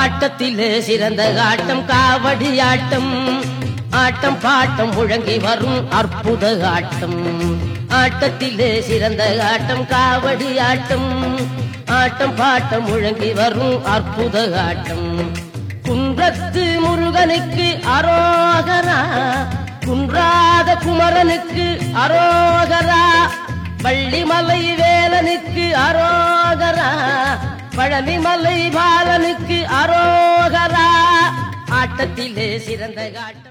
ஆட்டத்திலே சிறந்த ஆட்டம் காவடி ஆட்டம். ஆட்டம் பாட்டம் முழங்கி வரும் அற்புத ஆட்டம். ஆட்டத்திலே சிறந்த ஆட்டம் காவடி ஆட்டம். ஆட்டம் பாட்டம் முழங்கி வரும் அற்புத ஆட்டம். குன்றத்து முருகனுக்கு அரோகரா குன்றாத குமரனுக்கு அரோகரா. வள்ளிமலை வேலனுக்கு பழனிமலை பாலனுக்கு அரோகரா. ஆட்டத்திலே சிறந்த காட்டம்.